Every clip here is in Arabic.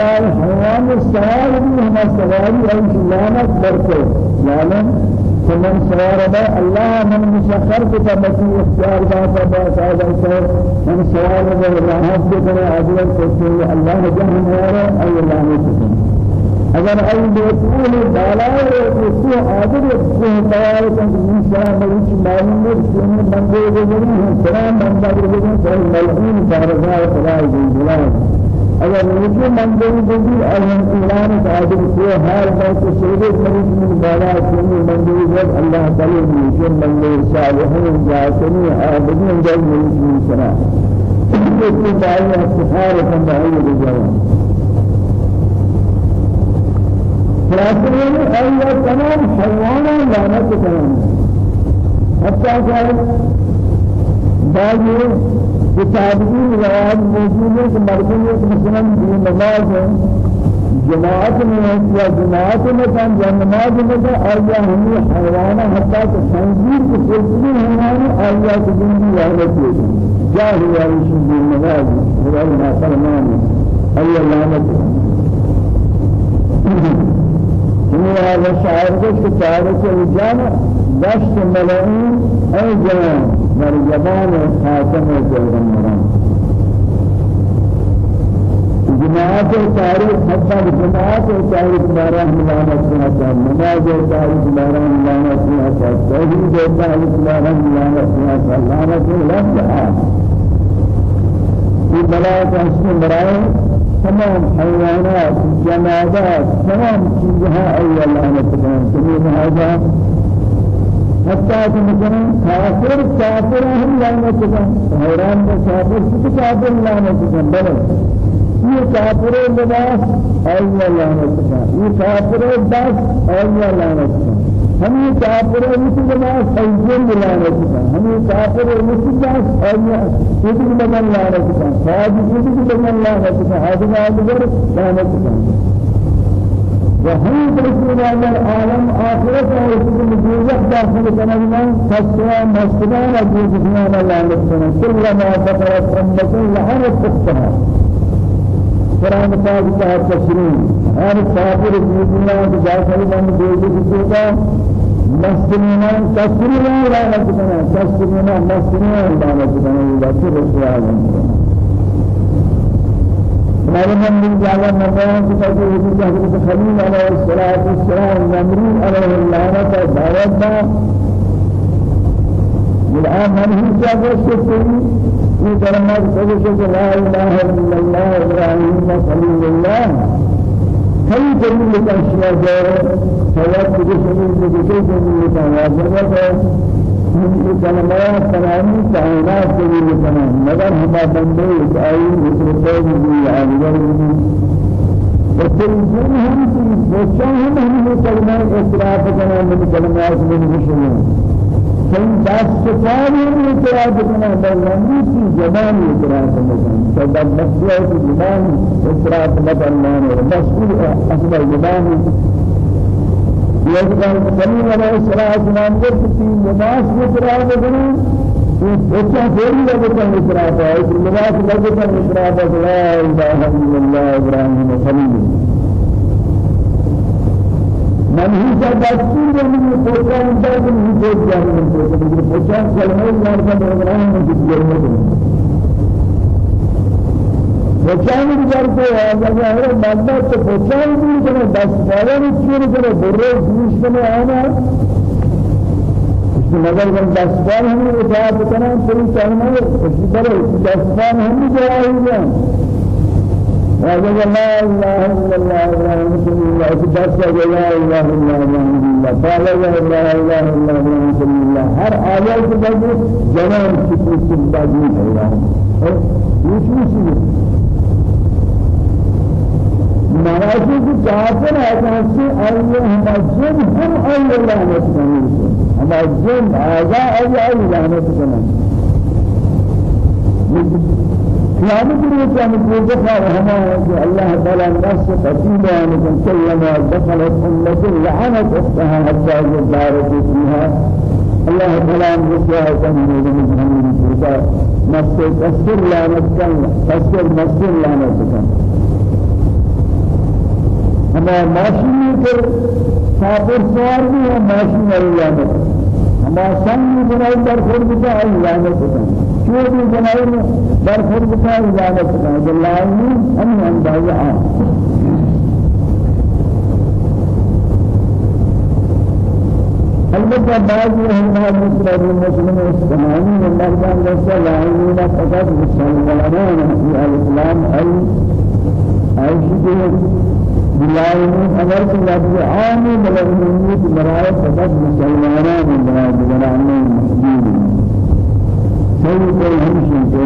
بالای حیوان سوار بھی ہم سواری ایش لعنت برتے یعنی فمن سوار با الله من مسخر بسی اختیار داتا با صاحب سے من سوار با راحت کو عادل کو اللہ جہنم ہے ای لعنت اگر ای بیتون بالای کو عادل کو بیان کن انشاء اللہ معلوم کہ بندے کو سلام بندہ کو ملعون بارزائے خدا جل اگر نجی منزل بودی ایم ایران قادر کو ہر بات سیدے مریض من بالا سنی منزل جب اللہ تعالی نجی منزل صالحین جاسنی عابدین جل مریض من سنا اس دعائی استخار کن دعائی بجاوا خلاصہ ہے تمام حیوانا لعنت کریں حتى کہ بعض كتابين رواد موجود ہے مثلا نماز ہے جماعت میں یا جماعت میں کان نماز میں تو آیا ہمیں حیوان حتى کہ خنزیر کے سلسلے حیوان آیا کہ دین کی لعنت ہے نماز ہوا ما فرمان آیا لعنت من هذا الشعر کو شعر کے جانا دشت ملعون اي جوان در زبان خاتم پیغمبران. جماعت تاریخ حتی جماعت تاریخ بارہ ملامت سنتا نماز تاریخ بارہ ملامت سنتا توحید تاریخ بارہ ملامت سنتا لعنت لفظ آن یہ بلایت حسن برائے تمام حیوانات جمادات تمام چیزها ای تمام تمہیں هذا حتى مثلا کافر ہم لانا چاہتے حیران کا کافر کسی کافر لانا چاہتے بلے یہ کافر لباس آیا لانا چاہتے یہ کافر بس آیا لانا چاہتے ہم یہ کافر مثل لباس ایجن لانا چاہتے ہم یہ کافر مثل لباس آیا کسی بدن لانا چاہتے فاضل کسی بدن لانا چاہتے حاضر حاضر لانا چاہتے وهم رسول الله العالم آخرت ورسول مجيزة داخل كنما فسوا مسلمان أجيز فينا الله نسنا كلما ذكرت أمة لعنت أختها قرآن پاک کا تشریح ہر کافر دنیا کے داخل میں دیکھ سکتا مسلمان تشریح لعنت کرنا تشریح مسلمان لعنت کرنا یہ رسول الله معلوم من جاء مكان كتاب وجود حضرت خليل عليه الصلاة والسلام نمرود عليه اللعنة دعوتنا الآن من هو جاء الشيء في كلمات قدس لا إله إلا الله إبراهيم خليل الله. كي جميل الأشياء جاء؟ سواء قدس من كي جميل الأشياء من كلمات تمامي كائنات كل تمام مگر هما بندے آئی مصرفے بھی عالم وتلزم هم وشان هم كلمات اصراف كنا من كلمات من مشروع كان داس سفار من اعتراض كنا بلغني في زبان اعتراض مثلا سبب مسؤول زبان اعتراض مثلا مسؤول اصل زبان يجب أن تسلم على إسراء سلام في لباس إسراء بدنا وكان فوري لبسا إسراء فايت لباس لبسا إسراء لا إله إلا الله إبراهيم خليل من هي دستور من القرآن ده من هي جاهل من القرآن كلمة الله إبراهيم من الجنة بچانے کی جار کو آگا ہے مادہ تو بچانے بھی کرے دس بارہ میں چیر کرے برے جوش میں آنا اس مگر ہم دس بار ہم نے اجازت کرنا پوری چاہنا ہے اسی طرح دس بار ہم بھی جائے ہیں هذا لا إله إلا الله إله إلا الله تبارك لا إله إلا الله قال لا إله إلا الله رسول الله هر آيات بدو جنان كتير بدو الله يشوفوا مراتب کی کافر أساس سے اللہ مسجد ہم اللہ لعنت کرنے ہم مسجد آزا اللہ لعنت کرنے قیامت میں کیا مطلب ہے ہمارا کہ اللہ تعالی نفس قتیل ہے کہ كلما دخلت امه لعنت اختها حتى يدارك فيها الله تعالى مسيا كان من محمد نفس تسر لعنت كان تسر مسجد لعنت كان ہمیں ماشینی کر سابر سوار بھی ہم ماشین اللہ ہمیں سنگ بنائی در خود بتا اللہ بتا چوب بنائی در خود بتا اللہ بتا جلائنی ہم اندازہ البته بعض علماء مسلم مسلم استماعي من مردان لسه لاعبين فقط مسلمانان في الإسلام أي أي شيء بلاعبين أمر لفظ عام بلغمية براءة فقط مسلمانان من براءة بلاعبين مسلمين سيد الهمشي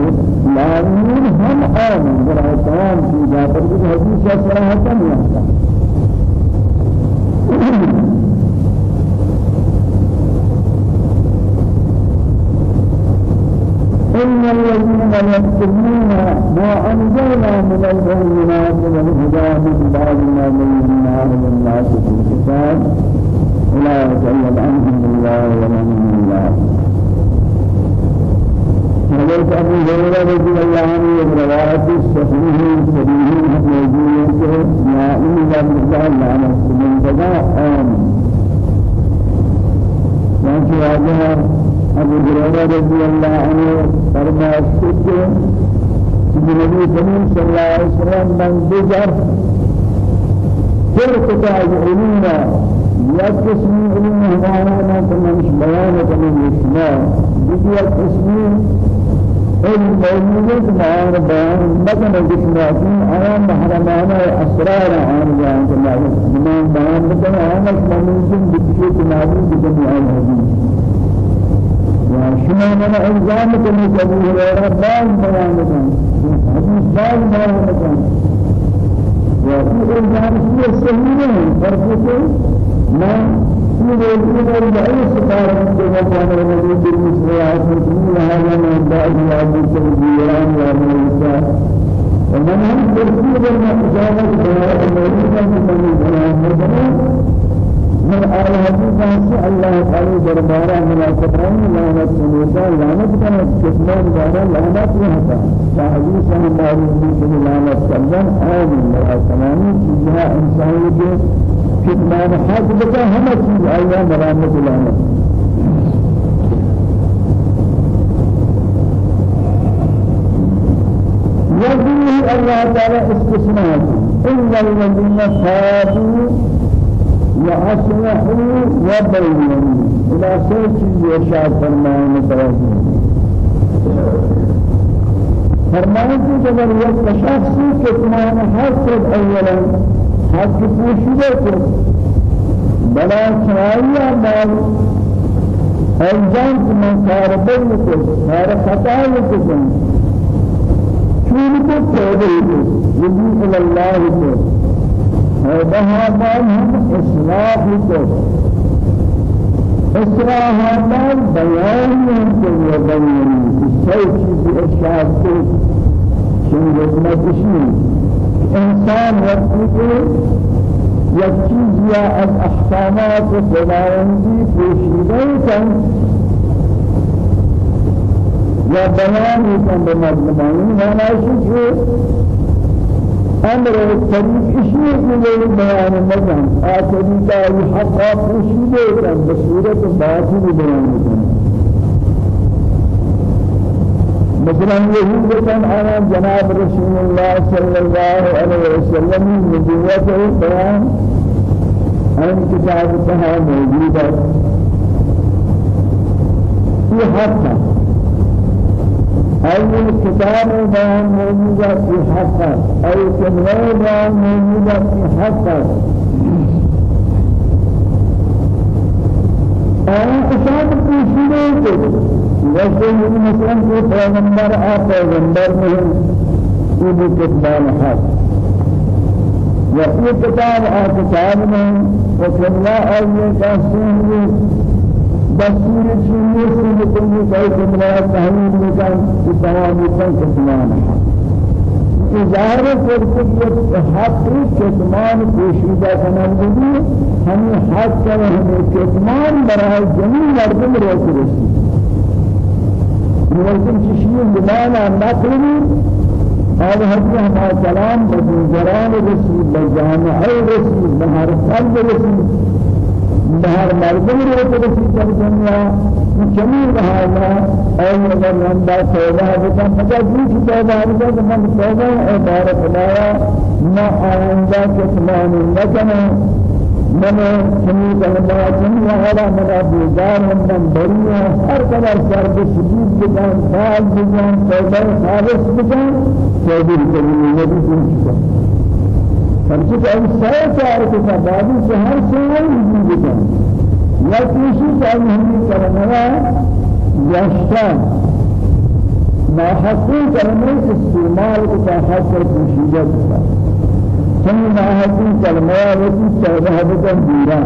لاعبين هم عام براءة تمام في ذات الحديث صراحة يعني إن الذين يكتمون ما أنزلنا من البينات والهدى من بعد ما بينا للناس في الكتاب أولئك يلعنهم الله ولعنهم الله حضرت أبو هريرة رضي الله عنه رواية الصحيح الصحيح موجود يا إلا بالله لعنة من بدا آمين وأنت أبو هريرة رضي الله عنه فرمائش کہ نبی کریم صلی اللہ علیہ وسلم من بجر فرقة علومنا یا قسمی علوم ہمارا نہ تمامش بیان کرنے میں بجی قسمی علم موجود بیان بیان مدن آیان محرمانہ أسرار آن بیان کرنا ہے بیان کرنا ہے آنش موجود تنابی بجی آن حدیث شما من الزام کنی ابو هریره باز بیان کن حدیث باز بیان کن و این الزام شیء صحیح نہیں فرق ہے میں یہ وہ بڑے ستارے کے مقام میں نبی کی مسلمات میں هذا من بعد يعبد الجيران وموسى ومن هم ترتيب المحجابات بناء المدينة من بناء من آل حديث سے اللہ تعالی دربارہ منافقین لعنت سمیتا لعنت کا کتمان دارا لعنت رہتا فحدیث ہم معروف بھی لعنت سلم آمین لها تمامی چیزها انسانی کے کتمان حق بتا ہم چیز آیا مرامت لعنت. وفيه الله تعالى استثناء. إن الذين تابوا وأصلحوا وبينوا. إلى سوچ يشاء فرمان متوجه فرمان کی جب یک شخص کے تمام حق کو بلا چاہیے مال انجام من کاربر کو سارا خطا کو چون کو اللہ کو وبها مال هم إصلاح کو إصلاح مال بيان کو وبيان کوئی چیز ارشاد کو شن حکمت شنو إنسان وقتی کو یک چیز یا از احکامات خداوندی پوشیده کن یا بیان کن به أمر الطريق اشياء من بيان مجان آخری الحق پوشیدے کن بصورت باطل بیان کن مثلا يهود كان على جناب رسول الله صلى الله عليه وسلم نبوته بيان عن كتاب تها موجودة في حقا أي كتاب بيان موجودة في حقا أي كلمة بيان موجودة في حقا أنا كتاب كشيء وجه مثلا في پیغمبر آ پیغمبر میں یہ کتاب حق. وفي كتاب آ كتاب میں أي كاسين دستور چیزی سے بکلی کوئی کمرہ تحلیل نکان کی تمام کتمان ہے ظاہر فرقیت حق کتمان پوشیدہ کنندگی ہمیں حق کر ہمیں کتمان برای جميع مردم روک رسی مردم چشمی زمانہ نقلی هذا حتى ما كلام بجران رسول بجامع رسول بهر قلب رسول بهر مردم رسول در دنیا جميع هذا أي أگر رندا توبہ بکن مگر جیسی توبہ بکن من توبہ عبارت لایا ما آئندہ کتمان نکنه. من سمی کلمہ سمی هذا من بیدار من بری ہر قدر سر بشدید بکن سال بکن توبہ خالص بکن توبہ کلمہ نبی سنچکا فرچک این سائے چار کتا بعدی سے ہر سوال وجود بکن یا کسی چاہیے ہمیں کلمہ یشتا ما حقی کلمہ استعمال کتا حق پوشیدہ کتا سمي ما هذه كلمة وفي توبة بدن ديرا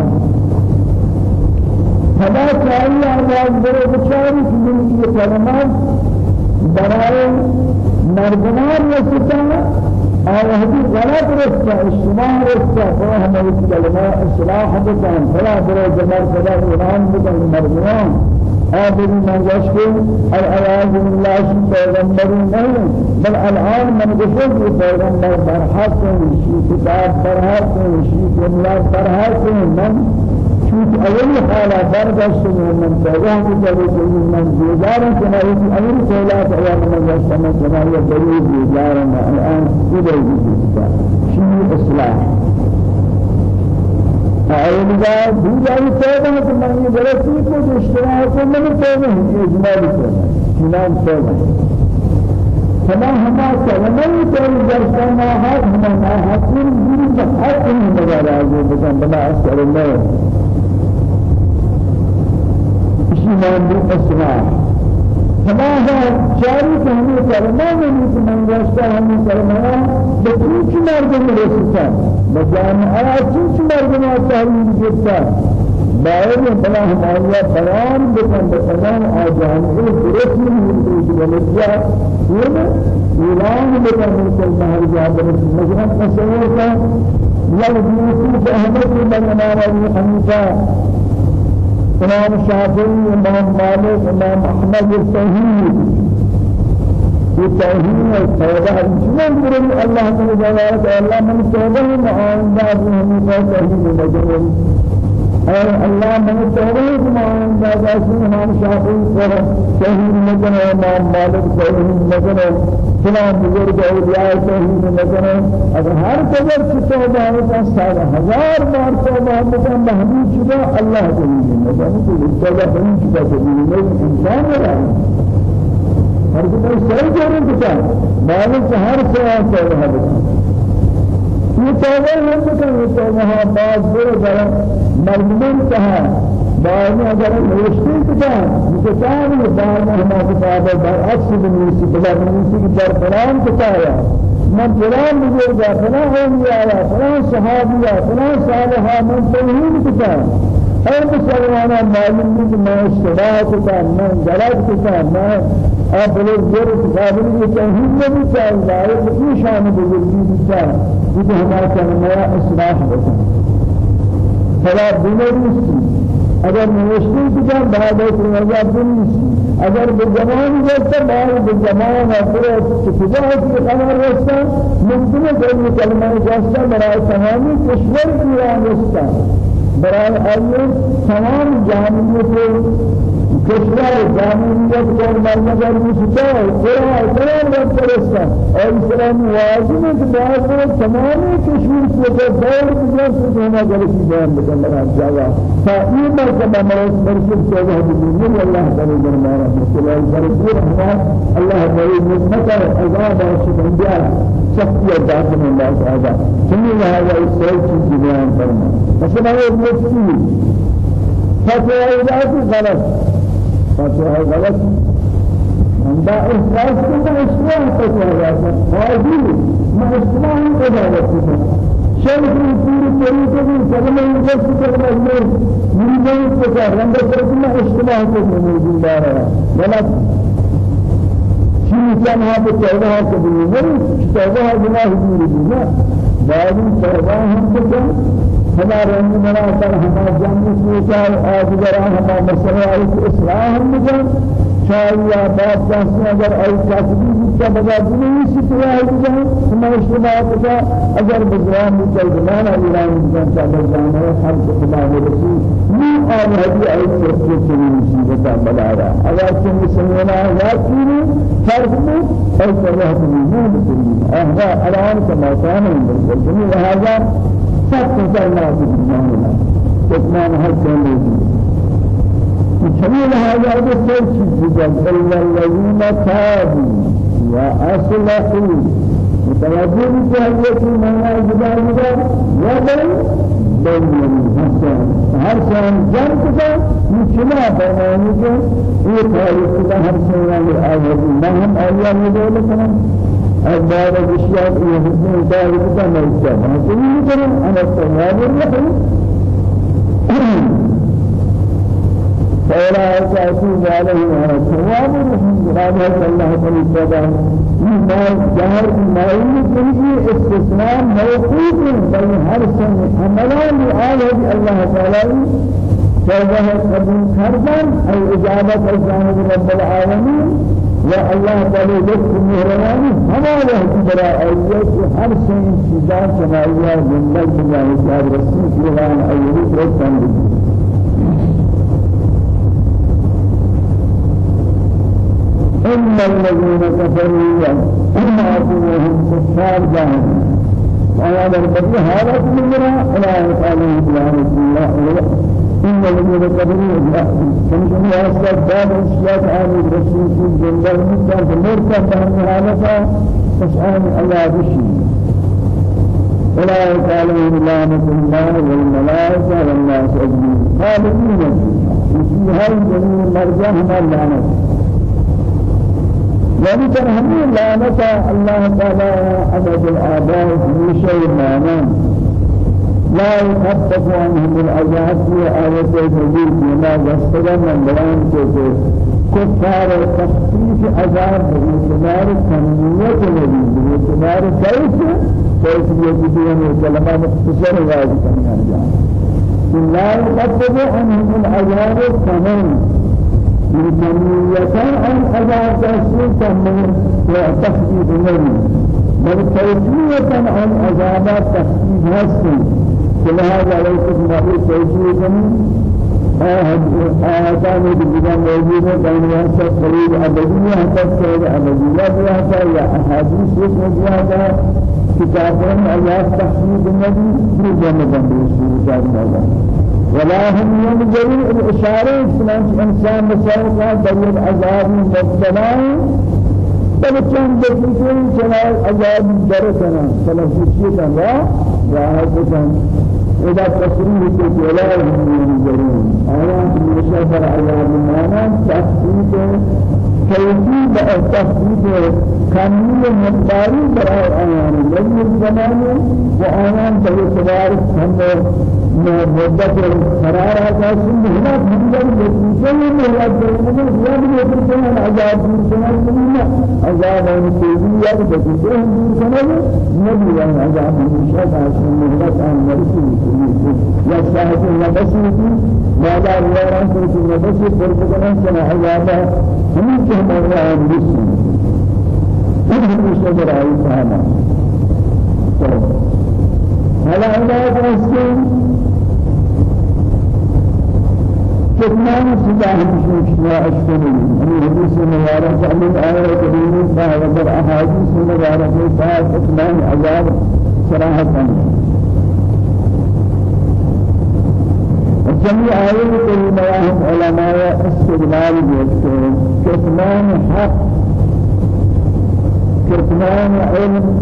فما كان الله برو بچاری مردمان رستا اور ہدی غلط رستا اشتباه رستا فهم اس کلمہ اصلاح بدن فلا برو جمال فلا ایران بدن مردمان آخر من يشكو الأعوذ بالله شيء پیغمبر نہیں بل الآن من کہ پیغمبر برحق شيء كتاب برحق شيء جملات برحق من شوف أول حالة برداشت من توجه بجوز من بيجار كما يقول أول سولات أيام من يسمى كما يقول بيجار الآن إذا يجي شيء إصلاح آئندہ دوسری توبہ کہ میں یہ غلطی کو اشتراح کو میں توبہ ہے اجمالی توبہ شنان توبہ كما هما كلمة كل جرسا ما هاد هما ما حقين جري حق إنه مجال عزيز بكم بلا أسأل الله إشي ما عندي أسماء هذا جاري كهني كلمة من من يشتا هم كلمة بكل مرد من رسالة بجامع كل مرد من التهريب جدا باید بلا ہمارا بیان بکن بتمام آجان کو درست نہیں بلکہ یہ اعلان بکن مثل مہر جابر مثلا تصور کا یا یوسف احمد بن امام حنیفہ امام شافعی امام مالک امام احمد الصحیح التوحيد. والتوبة. من قرن الله من جلالة الله من توبة؟ معاندة بهم توحيد مجرد أي الله من توبة معاندة جاسم امام شافعي توحيد مجرد امام مالك توحيد مجرد فلان بزرگ اولیاء توحید نکنه اگر هر قدر چه توبه ہوتا سال هزار بار توبه ہوتا محبوب شده الله توحید نکنه تو توبه بنی شده توحید انسان رہا ہر کوئی سر جوڑنے کتا مالک ہر سوال توبه ہوتا یہ توبه ہوتا یہ توبه بعد بڑے مردمان کہا بعد اگر نوشتی کتاب کتاب بعد ہما کتاب برعکس بنویسی بلا بنویسی کی در فلان کتابا من فلان بزرگا فلان اولیاء فلان صحابیہ فلان صالحہ من توحید کتاب ہر مسلمانا معلوم ہے کہ میں اشتباہ کتاب میں غلط کتاب میں لوگ زور قابل کی توحید میں بھی چاہیے ہے کہ شان بزرگی بھی چاہیے یہ ہمارا کلمہ اصلاح ہے فلا بنویسی اگر نوشتی کجا بعد از رجا بنیش اگر به زمان گفته بعد به زمان اثر کجا هستی خبر رستا ممکن ہے کہ کلمہ جاستا برای تمامی کشور کی راستا برای آیه تمام جامعیت کشور جامعیت اور مرمگر مشتا قرآن قرآن رب فرستا اور اسلام واجب ہے کہ بعض تمام کشور سے دور گزر سے ہونا جلسی بیان بکن لگا جاگا تا یہ مرتبہ مرس مرشد چاہا بجنی اللہ تعالی دربارہ مسئلہ برکور ہوا اللہ تعالی نعمت عذاب اور شکنجا شخصیت داخل اللہ تعالی سنی لہذا اس سے چیز بیان کرنا۔ مثلا یہ مفتی فتوى غلط۔ فتوى غلط من دا إحساس كنا إسلام فتوى غلط هذه ما إسلام شيخ الكور طريقة من كلمة يجلس كلمة من من جهة فتوى رند كلمة إسلام كنا موجود دارا غلط شيء كان هذا توبة كبيرة توبة جناه كبيرة بعد توبة هم كذا ہمارے اندر پر ہمارا جان سے چار آدھگرا ہمارا مسئلہ ہے کہ اصلاح ہم جان شايا باب جاسم اگر اي كاتبي بيتا بدا دنيا ستوا هيدا ثم اشتباه بدا اگر بزران زمان ايران بيتا چادر جانا خلق خدا ورسول مي آل هدي اي سرسل سنين مصيبتا بدا اگر سنگ سنينا واكيني فرق مو اي سرح بني مو بسنين اهدا الان كما كان من هذا سب كسرنا في الدنيا كتمان هل كان جميل. هذا بسر چیز إلا الذين تابوا وأصلحوا متوجه بجهة من أجدار جدار وبل بين هر شان جان كذا مشنا که یہ تاریخ کا ہر شان آیات ما هم مدول کنن أخبار الأشياء يهدون ذلك كما يجب أن يكون أنا التواب الرحيم فأولئك أتوب عليهم على الثواب رحمة الله تعالى ما جهر ما يمكن استثناء موقوف بين هر سنة عملا لآله الله تعالى. توبه قبول كردن أي إجابة الجانب رب العالمين. يا الله تعالى لطف مهرباني هما له برا أيات هر سنة چیزا سماعية من الله تعالى رسول الله أيوه رسول إن الذين كفروا ومعصوهم كفار جاهل وعلى البدء هذا كبيرا إلى قاله سبحانه الله إن الذين كفروا كم يا أستاذ باب الشياط عن الرسول في الجنة من مرتب عن هذا فسأل الله بشي أولئك عليهم لعنة الله والملائكة والناس أجمعين. خالدين في هذه الجميع مرجعهم اللعنة. يعني ترحمي لعنة الله تعالى أبد الآباء في شيء معنى لا يخفف عنهم العذاب في آية الحديث بما يستغل من بيان كيف كفار تخفيف عذاب باعتبار كمية النبي باعتبار كيف؟ كيف يجدون كلمات مختصرة واجب كمان لا يخفف عنهم العذاب كمان بالكمية عن أداء تأثير كمية وتخفيف منه. بل كيفية عن أداء تخفيف هسي كل هذا ليس في كيفية آياتان الجبال موجودة بين واسع قريب أبدية حتى سيد أبدية بها يا أحاديث يسمى بها كتابين آيات تخفيف النبي في جنة بسورة الله ولا هم ينظرون الإشارة سنان إنسان مسائل دليل عذاب مبتلا بل كان دكتور جلال عذاب درسنا وهذا إذا تصريح الجلال هم ينظرون آيات المشافر عذاب المعنى تخفيف كيفية التخفيف كمية مقداري براء آيان لأن الزمان وآيان باعتبار هم مدة قرار هنا بدل نتيجة من الأجر من زيادة نتيجة عذاب سنة سنة عذاب نتيجة نتيجة سنة نبي عذاب مشاهد عشان مهلك عن مرسل يا ساعة النبسي ما لا يرى في النبسي فرقنا سنة عذاب. هم كم الله مرسل هذا مشاهد عيسى هذا علاج مسكين كتمان سلاح مشروع أشكري من حديث مبارك من آية كريمة فهذا أحاديث مبارك فهذا كتمان عذاب صراحة جميع آيات كريمة علماء استدلال بيذكرون كتمان حق كتمان علم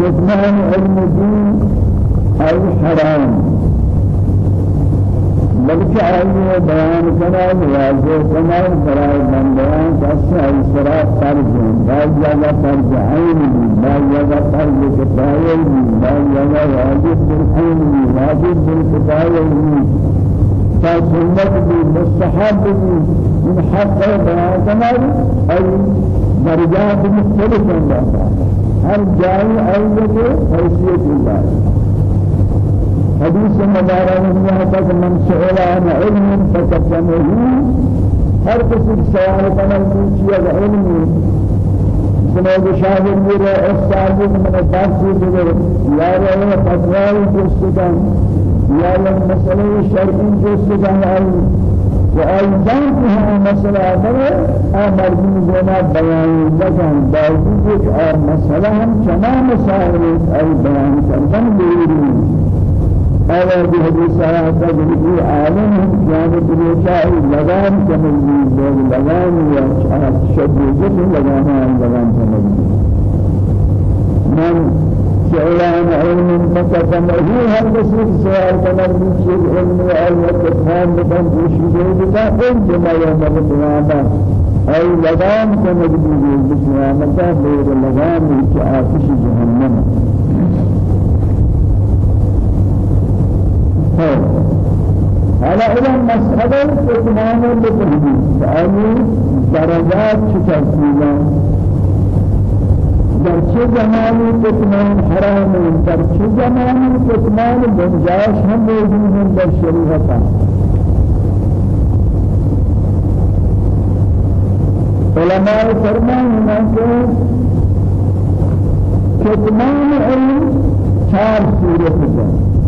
كتمان علم دين أي حرام. بلکہ آئیے بیان کرنا واضح کرنا برائے بندیان کسی آئی سرات فرض ہیں بعض جگہ فرض عین بھی بعض جگہ فرض کفایہ بھی بعض جگہ واجب بالعین بھی واجب بالکفایہ بھی فسنت بھی مستحب بھی من حق بیان کرنا أي درجات مختلفة ہر جائے آئیے کے حیثیت اللہ حديث مبارك من تك من سئل عن علم فكتمه ہر کسی سوال کرنا چیز علمی سمجھ شاہد میرے استاد من درس دے یا رہے فتوی جستگان یا مسئلے شرعی جستگان وأيضاً فيها مسألة أمر أمر من جنا بيان لكن باوجود مسألة هم كما مسائل أي بيان كردن بيرين أولا بهذه ساعة تجري عالم كان بلوشاء لغام كمل لغام وشد جسم لغام لغام كمل من شعران علم مقدم هو هر بسيط كمان من شيء علم علم تفهم بدن بشيء بدا كل جمع يوم القيامة أي لغام كمجبور بالقيامة غير لغام كآتش جهنم. على إلى مسألة تتمام بالتحديد يعني درجات شكل در چه زمانی کتمان حرام در چه زمانی کتمان گنجائش هم موجود در شریعت علماء فرمان کہ کتمان علم چار صورت ہے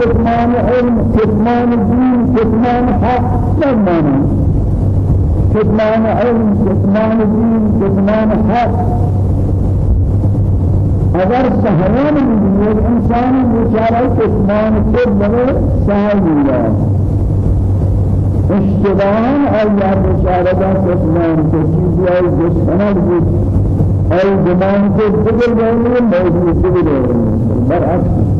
كتمان علم كتمان دين كتمان حق سمانا كتمان علم كتمان دين كتمان حق. اگر سهران بھی انسان بیچارہ کتمان کو بڑے سہل ملا اشتباهان آیا بیچارہ کا کتمان کو چیزی آئی دشمنال بود آئی زمان کو بگل گئے موجود گئے برعکس.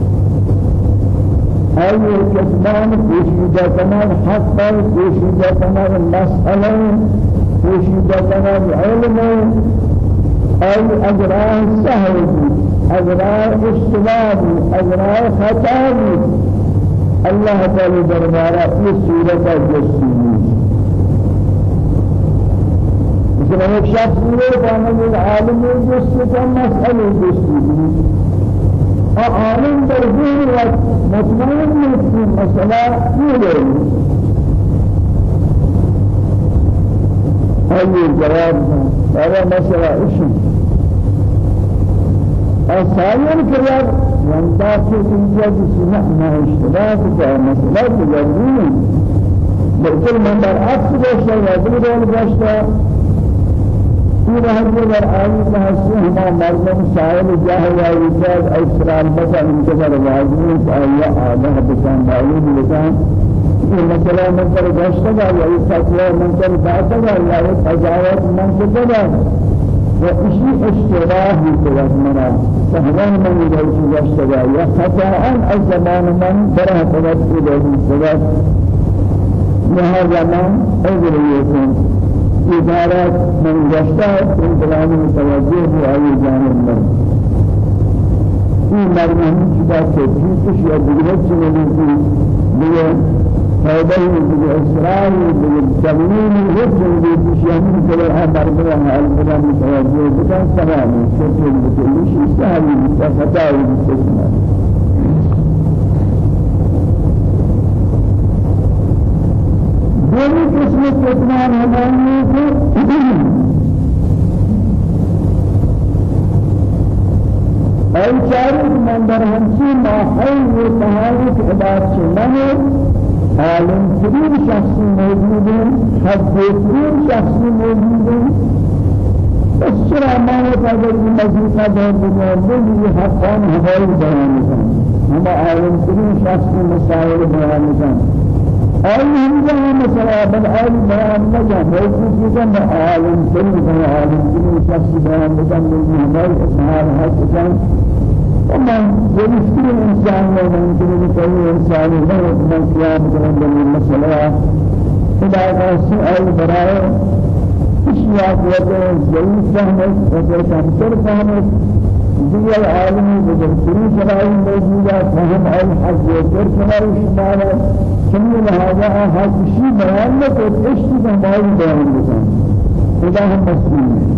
أي كتمان كوشيدة كمان حقا كوشيدة كمان مسألة كوشيدة كمان علم. أي أجراء سهل أجراء اشتباه أجراء خطأ الله تعالى دربارا في سورة الجسيمي مثل ایک شخص یہ کامل العالم جس کا مسئلہ عالم در دین و مطمئن نیستی مسئله نیست. أي جواب هذا مسألة إيش أسائر كريم وانتاك تنجا بسنة ما اشتباك جاء مسألة تجربين بلکل من در عکس داشته و رهجه در آئی محسن ہما مردم سائل جاہ یا وجاد اسرال بسا انتظر واجبی آیا آدھا بسان معلوم لکان یہ مسئلہ من پر گشتا گا یا یہ فتوہ من پر باتا گا یا یہ تجاوت من پر گا و اسی اشتباه بکرد منا سهران من يدعوش گشتا گا یا خطاعا از زمان من قدر إليه سبب لهذا من أجر يكون إدارات من جشتا انتظام متوجه بأي جانب من. این مرمانی که چیزش یا دیگر چیزی دیگه فایده دیگه اسرار دیگه تمرین هیچ چیزی دیگه همین کلر ها مرمانی حال بودن متوجه بودن تمام چه چیزی بکنیش استعالی بیشتر خطایی بیشتر دومی کسی کتمان همانی که ای چاری من در همسی ماحول و تحالی که عباد شدنه عالم ترین شخصی موجوده حضرترین شخصی موجوده بس چرا مانا قدر این مزید دار بگرده لیه حقان هوایی بیان میزن همه عالم ترین شخصی مسائل بیان میزن أي هم مثلا آل بيان نجا موجود جدا عالم من عالم كل شخص بيان نجا من هذا إسمار حسن وما يمكن إنسان ما يمكن أي إنسان ما من قيام من المسألة إذا كان سؤال براء أشياء وجه ضعيف فهمت وجه كمتر فهمت دي العالم بجسري شرائع موجودة فهم الحق وجر شرائع شمالة كل هذا حق شيء بيان لك وتشتي بمال بيان لك إذا هم مسلمين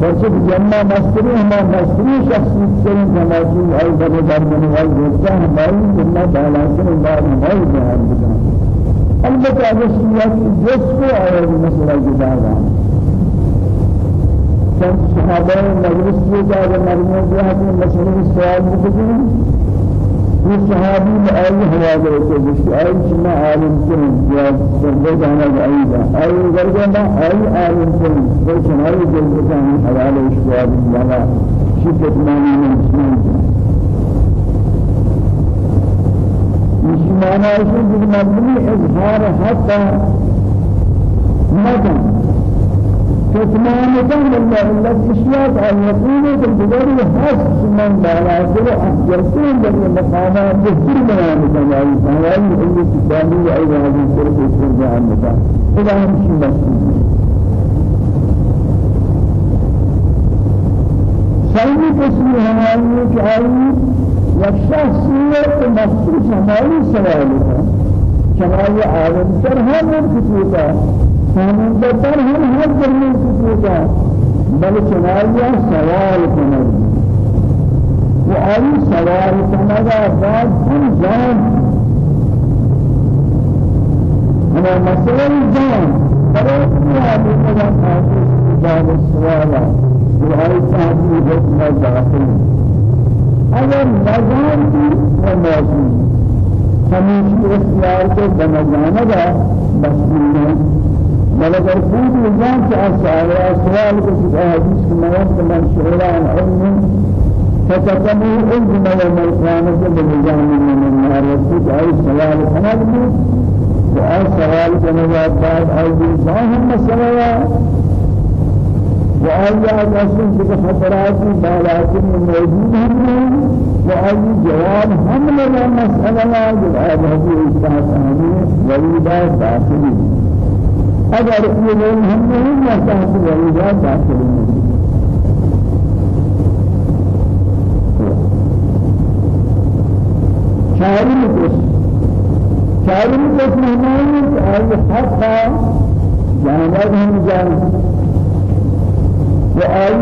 فرشت جمع مستری ہما مستری شخصیت سے جماعتی آئی بنے درمن وائی دوستا ہماری جمع بالا سے بار ہماری بیان بکا البتہ اگر سیاہ کی جس کو آئے مسئلہ جدا رہا چند صحابہ مجلس کے جائے مرمو جہاں مسئلہ سوال بکتے یہ صحابی میں آئی حوالے کو جس آئی چنا عالم کن یا سنبے جانا جائیگا آئی گرگنا آئی عالم کن وہ چنائی جلد جانی حوالے اشوار لگا شکت مانی من اسمان کن اسی معنی ہے کہ مبنی اظہار حق مدن كتمان كان الله إلا إشياء أن يكون بالجدار حس من بالاخر أحجرتين من المقامات بكل بيان كمال كمال اللي تسامي أيضا هذه السورة عن مكان إذا هم شيء مسؤول همانی که آئی یک شخصیت مخصوص سوال ہے چنانچہ عالم تر ہم ان سامن در هم هر جمله سوچا بل چنایا سوال کنه و آئی سوال کنه بعد هم جان. اما مسئله جان. برای آدمی که آتی جواب سوال و آئی تحصیل حکم داخل اگر نظام کی و موضوع ہمیشہ اختیار کو بنا جانا گا بس ملك الفوت وجان سأل سؤال كتب حديث كما من شعر عن علم فتكمه علم يوم القيامة بنظام من النار وسيد أي سؤال خنقه وأي سؤال كما بعد أي بإنسان مسألة وأي أسن في خطرات بالات موجود هم وأي جواب هم لنا مسألة جواب هذه إجتهاد أهمية وليدا داخلي اگر لوگ ہم نہیں ہے تو وہ جات داخل نہیں شاعری میں کچھ شاعری میں کچھ مہمان آئی حق کا جانور ہم جان وہ آئی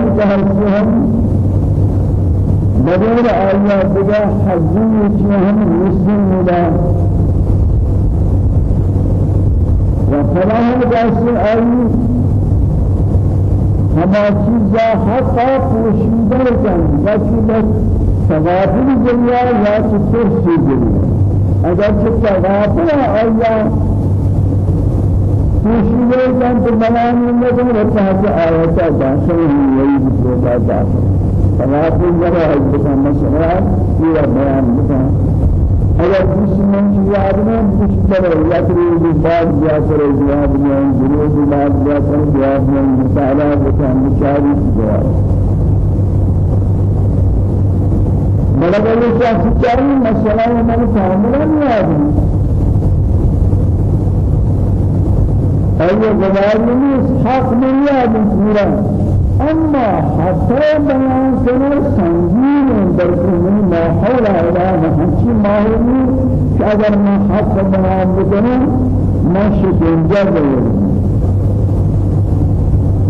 بغیر آیا بگا حضور ہم مسلم ملا وفلاه جاسر آئی ہما چیزا حقا پوشیدہ کن بچی بس تغافل جلیا یا چطور سی جلیا اگر چه تغافل آیا پوشیدہ کن تو بلانی لکن رتا کہ آیتا داخل ہی وہی بسوتا داخل تغافل جرا حضرت مسئلہ یہ بیان بکن اگر کسی من یاد کچھ کرے یا پھر بعد یا میں ضرور بعد یا چاہیے جواب بڑا بڑا شخص چاہیے مسئلہ ہمارے سامنے نہیں آ رہی أي جواب من حق من يا أما حتى کنه سنگین در کنه ما حول اله همچی ماهی که اگر ما حق بیان بکنه ما شکنجه بگیریم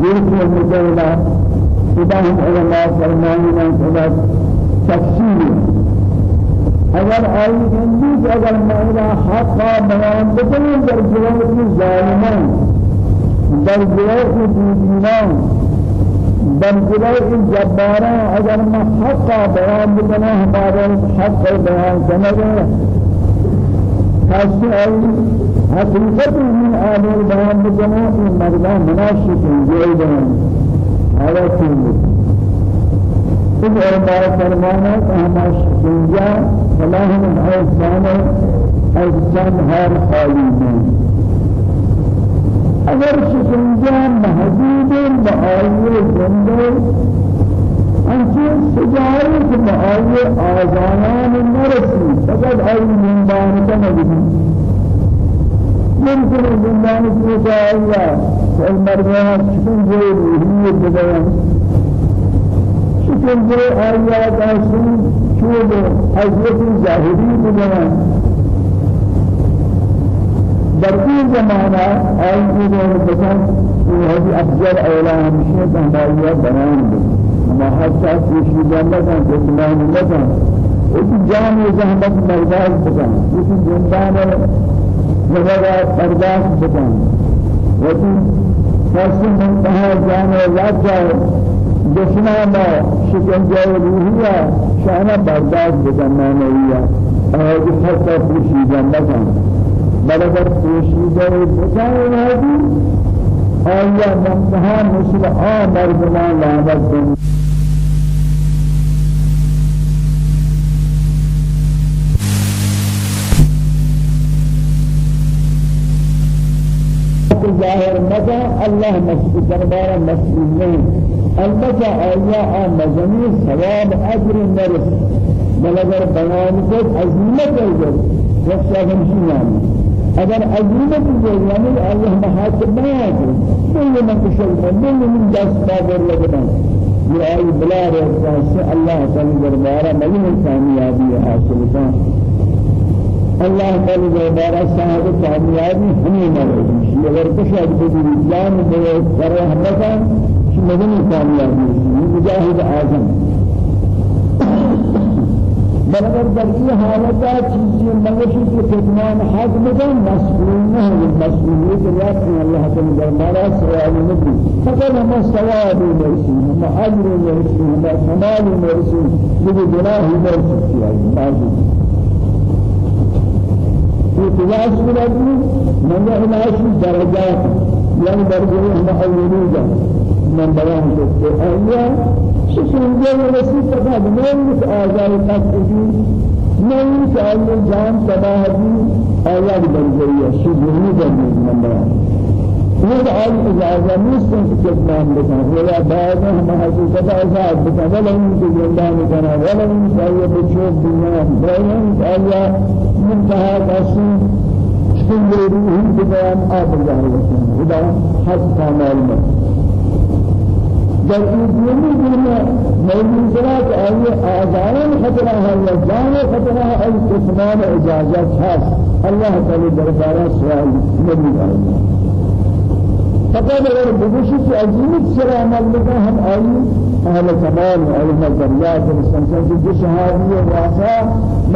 یکی مدولا خدا هم علماء فرمانینا خدا تفسیر اگر آئی گندی اگر ما حق بیان بکنه در جواب ظالمان در جواب دیدینان بلکہ ان جبارا اگر میں حق بیان بنا ہمارے حق بیان کرنے خاص ہے حقیقت من آمر بیان بنا ان مردا مناسب ہے بیان هذا كله إذ أربعة فرمانا أهما شجاع فلا هم الأحسان أجسام هار خالدين اگر شکنجه محدود بآیه زنده انچه سجایی که بآیه آزانان نرسی فقط آیه زندان کنگی ممکن زندان کی آیا المرضى شکنجه روحی بدن شکنجه آیا داشتن چوب حضرت ظاهری بدن در این زمانه آیه رو بسن هذه أفضل أولى همشية هداية بيان ما حتى في جنة كتمان لك وفي جامع زهمت مرداز بكان وفي جندان وغدا برداز بكان وفي فاسم منتهى جامع لك دشمنا شکنجه روحیه شانه برداشت بکن معنویه آج حتی پوشیدن نکن بلکه پوشیده بکن هذه آیا منتها مثل آن مردمان لعنت کن؟ ظاهر مدى الله مسؤول دربارا مسؤول نہیں البتہ آیا مزنی ثواب اجر نرس بل اگر بیان کو عظمت ہے وقت ہمشی یعنی اگر عظمت ہے یعنی اللہ محاسب بیان کو كل من تشرب من من دست بابر لگنا یہ آئی بلا رہتا سے اللہ تعالی دربارہ ملین کامیابی حاصل کا الله تعالى جبارا صاحب کامیابی ہمیں مرے اگر کشاد بدی جان دے کرے ہمتا مدنی کامیابی مجاہد اعظم بلکہ در یہ حالت چیزیں منگشی کے کتمان حق بدن مسئول نہیں مسئولیت ریاست اللہ تعالی دربارہ سوال نبی فقط ہم ثواب مرسی ہم اجر مرسی ہم کمال مرسی یہ گناہ مرسی کیا احتجاج کرتی من احلاش درجات. يعني درجة هم أولوجا من بيان کرتے آیا شسنجے رسید تفاد نہیں آزار نہیں کہ آیا جان تباہی آیا درجہ شجرنی درجہ من بيان هذا عالم إجازة مستن كتمان بكنا ولا بعد ما حقيقة أزاد بكنا ولا يمكن جندان بكنا ولا يمكن أي بشوف دنيا ولا يمكن أي منتهى قصي كل روح بكان آب جاهل هذا حق كمال در این دنیا موجود ذات آیه آزاران خطره یا جان خطره ہے ای کتمان اجازت هست الله تعالی دربارہ سوال آئیه فقط اگر بگوشی کہ عظیمت سر عمل لگا ہم آئی اہل کمال اہل مزریات مستنسان کی جو صحابی واسا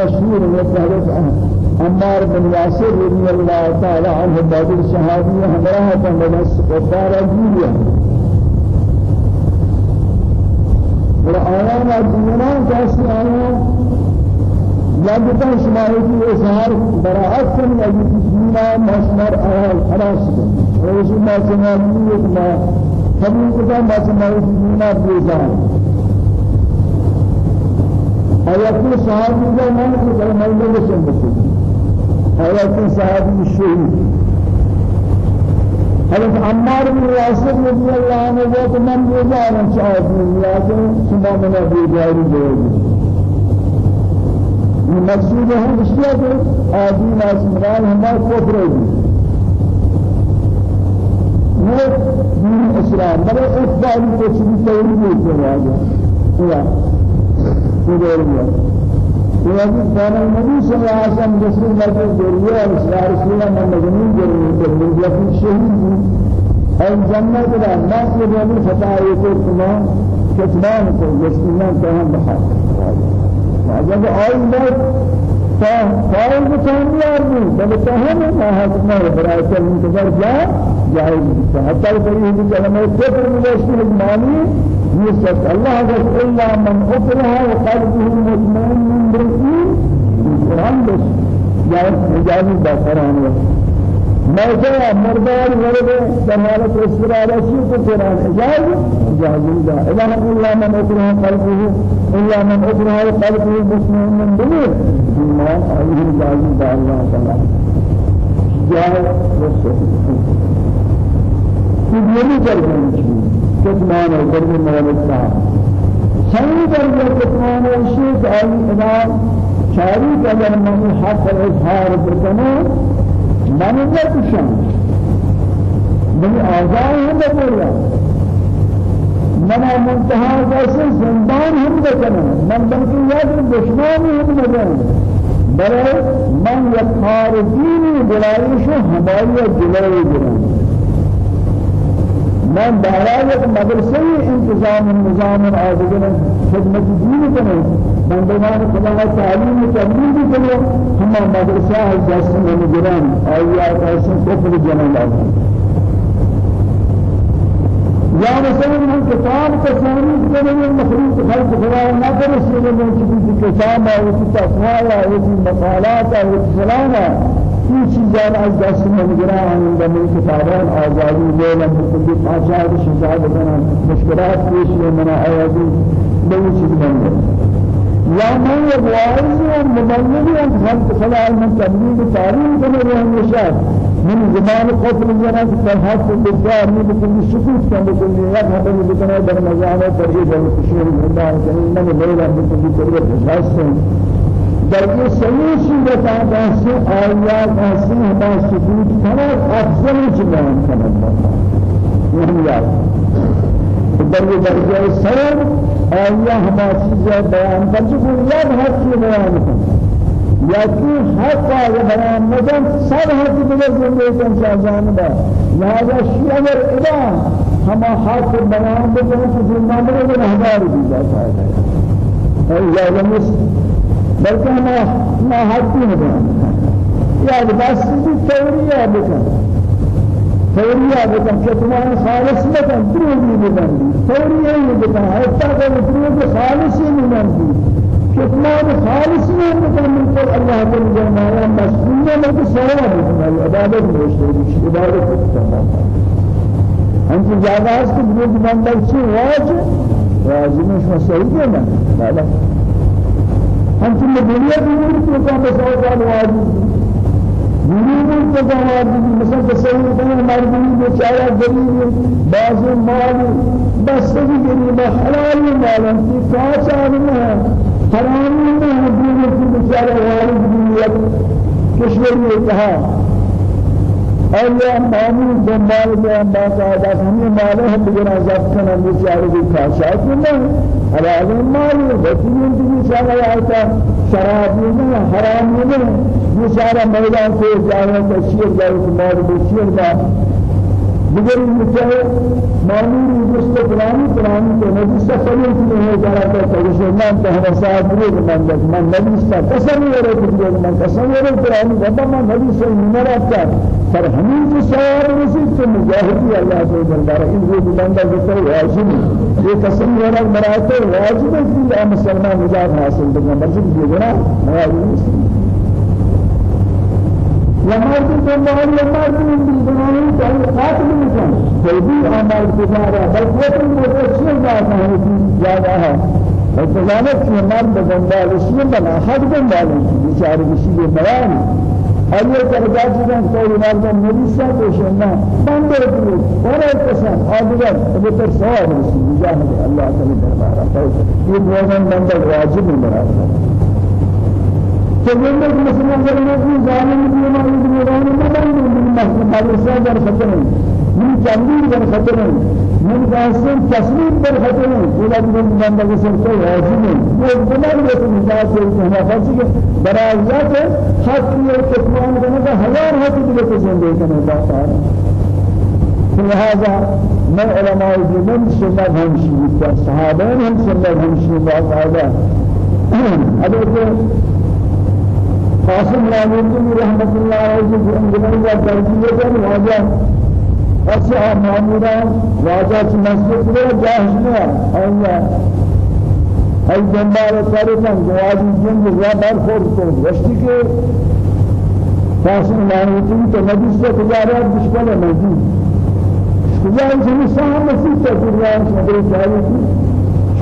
مشہور ہے حضرت عمار بن یاسر رضی اللہ تعالی عنہ بعد الصحابی ہمراہ کا مدرس قطار جیلیا اور آیان جنان کیسی آیان یادتا شماری اظهار براعت کن و دینا مسمر آیان خلاص کن الله صلى الله عليه وسلم قبول كذا ما في دينا بيزان آيات صحابي ده ما نقول كلام الله بسم آيات صحابي الشهيد حضرت عمار بن ياسر رضي الله عنه وہ تمام بیزار ہیں شاہد دنیا کے صبح میں بیزار ہوئے مقصود ہے اس لیے آدمی ناسمران ہمارا کفر ہے وہ دین اسلام بڑے افضل کو چیز تیاری نہیں کر رہا ہے یا سورہ یہ كان النبي صلى الله عليه وسلم رسول الله کے ذریعے اور رسول اللہ نے مجنون ذریعے ذریعے اپنی شہید اور جنت کا ناس کے لیے تمام کتمان کو جسمان کا ہم بحث جب آئی فاعل بكاميار بھی بل تهم ما حكمه برائے انتظار جا جائز حتى يقول كلمه كفر مشكل الماني يسد الله عز الا من اكره وقلبه مطمئن بالإيمان القرآن بس. جائز مجازي بقرآن موضع مردار ورد دمالة استرار شيء القرآن إجاز إجاز الله إله إلا من أكره قلبه إلا من أكره قلبه مسلم من دونه ما عليه إجاز الله تعالى جاء رسول یہ درجہ کتمان ہے درجہ مولد صاحب صحیح درجہ کتمان ہے شیخ علی امام شاری اگر من حق اظهار بکنه من نکشم؟ من آزاد هم بکرم من منتها جیسے زندان هم بکنم من بلکہ یاد دشمانی هم بکنم برای من یک خارجینی بلایش و همایی جلوی من دارایت مدرسه انتظام النظام آدگر خدمت دین کنه. بندگان خدا تعلیم تبلیغ کنه. ہم مدرسہ جس میں نگران آیات ایسے کفر جنال یا مثلا من کتاب تصانیف کرنے مخلوق خلق خدا نہ کرے سے من کی کتاب ہے وہ تقوا ہے وہ مقالات ہے وہ سلام این چیزان از دست من گران من کتابان آزادی لیلم بکلی پاشا شجاع بکنم مشکلات پیش من آیادی به چیز بنده یا من یک واعظ و مبلغی هم خلق خدا من تبلیغ تعلیم کنه به همیشه من زمان قتل جنا که حق بسیار می بکنی سکوت کنه بکنی یک حتی بکنه در مزانه ترجیح در کشور زنده کنی من لیلم بکنی. تربیت حسن در یہ صحیح صورت آدھاسی آیات آسی ہما سکوت کنر افضل جنان کنر یہ یاد. در یہ درجہ سر آیا ہما چیزیں بیان کر چکو یاد حق کی بیان کن یا کہ حق آیا بیان مدن سر حق دیگر زندگی کن شاہجانبا لہذا شیع اگر ادا ہما حق بیان بکن تو زندگی میں رہدار بھی جاتا ہے اور یا بلکہ ہم ما حقی نہیں یا بس بھی توریہ بکن. توریہ بکن کہ تمہارا خالص بکن دروگی بکن توریہ ہی بکن حتی کہ دروگ خالص ہی بکن کہ تمہارا خالص نہیں بکن. من پر اللہ جل جلالا مسئولہ لکہ سوا بکن عبادت مشتری عبادت بکن سے زیادہ ہے کہ دروگ بندر چی واجب؟ واجب مش مسئول ہے نا ہم تم دنیا کی نور کو کا مسائل واجب دنیا کو کا واجب مثلا تصور کرنا ہماری بیچارہ غریب بعض مال بس بھی غریب حلال مال کی کاش عالم ہے حرام میں دنیا کی بیچارہ واجب دنیا میں أيام مامون جمال جام باقاعدة هم ماله هم بجنا زبطنا بيشارة بكاشات منه على هذا المال وتيجي بيشارة يعطى شراب منه حرام منه بيشارة ميدان في جاهل تشير جاهل مال بيشير جاهل دیگر مجھے معمولی جست فلانی فلانی تو نبی سے فلی کی ہے جارا تو تجھے من تو ہم ساتھ بھی من من نبی سے تصور ہے کہ من تصور ہے فلانی بابا من نبی سے نمرہ کا پر ہمیں جو سوال رسید تو مجاہدی اللہ سے دربار ان وہ بندہ جو واجب یہ تصور ہے مراتب واجب ہے کہ مسلمان نجات حاصل کرنا مرجع یہ گناہ واجب لمرد جمال لمرد من بنائی چاہیے قاتل نکن جلدی عمل گزارا بل قتل جاتا ہے زیادہ ہے وكذلك في مرد بندال اسم بنا حد بندال بشار بشيء بيان أي درجات جن كل مرد مريسا كشنا بندر كله ولا كسان أدرك بتر سواد بشيء جاهد الله تعالى دربارا یہ بندر واجب مراد فجنة مسلم جنة في زمان الدنيا الدنيا ما بين من مدرسة در خطر من جميل در خطر من قاسم تسليم در خطر ولا من بندر قسم کوئی حاضر نہیں وہ بنا لے تو نجات سے ہم فرض کے برائیات حق یہ کتمان کرنے کا ہزار حق دل کو زندگی کا سارا لہذا من علماء دین سنت ہم شیعہ صحابہ ہم سنت ہم شیعہ باقاعدہ حضرت قاسم رحمت الله علیه و انجمن یا تربیت واجا اچھا مامورا واجا کی مسجد میں میں آیا ای جنبار کارتن جوادی جن زبر خود کو وشتی کے قاسم راوندی تو نبی سے تجارت مشکل نہیں کجا انسان مسجد سے تجارت مدرسہ چاہیے